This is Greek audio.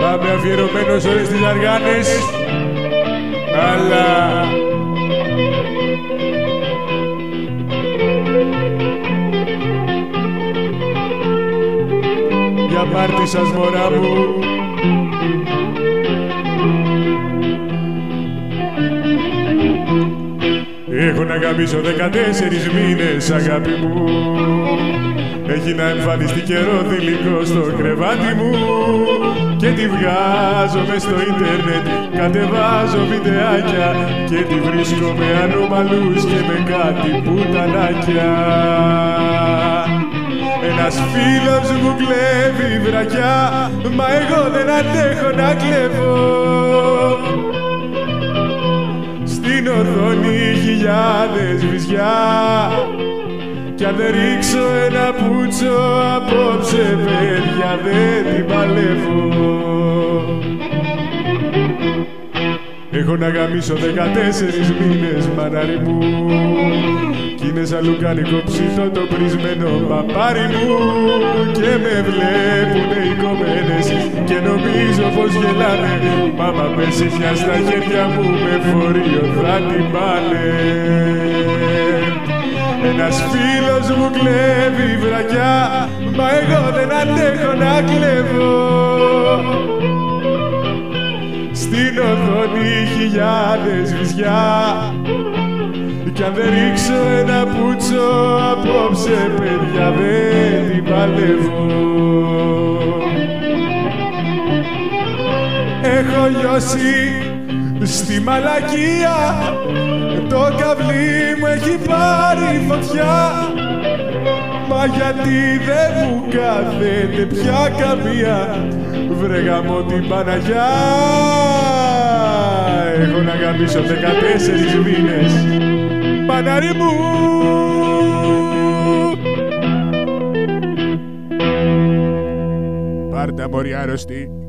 Πάμε αφιερωμένος όλες τις αργάνες. Αλλά... Για πάρτι σας μωρά μου Έχω να γαμίσω δεκατέσσερις μήνες αγάπη μου. Έχει να εμφανιστεί καιρό θηλυκό στο κρεβάτι μου. Και τη βγάζω μες στο ίντερνετ Κατεβάζω βιντεάκια Και τη βρίσκω με ανομαλούς και με κάτι πουτανάκια. Ένας φίλος μου κλέβει βρακιά Μα εγώ δεν αντέχω να κλέβω οθόνη χιλιάδες βυζιά. Κι αν δεν ρίξω ένα πούτσο απόψε παιδιά δεν την παλεύω. Έχω να γαμίσω δεκατέσσερις μήνες μανάρι μου. Κι είναι σαν λουκάνικο ψήτο το πρισμένο παπάρι μου. Και με βλέπουνε οι κομμένες και νομίζω πως γελάνε. Μάμα πέσει μια στα χέρια μου με φορείο θα την πάνε ένας φίλος μου κλέβει βρακιά Μα εγώ δεν αντέχω να κλέβω. Στην οθόνη χιλιάδες βυζιά. Κι αν δεν ρίξω ένα πούτσο απόψε παιδιά δεν την παλεύω Έχω λιώσει στη μαλακία. Το καβλί μου έχει πάρει φωτιά. Μα γιατί δεν μου κάθεται πια καμία. Βρε γαμώ την Παναγιά. Έχω να γαμίσω δεκατέσσερις μήνες. Παναρί μου. Πάρτα μωρή άρρωστη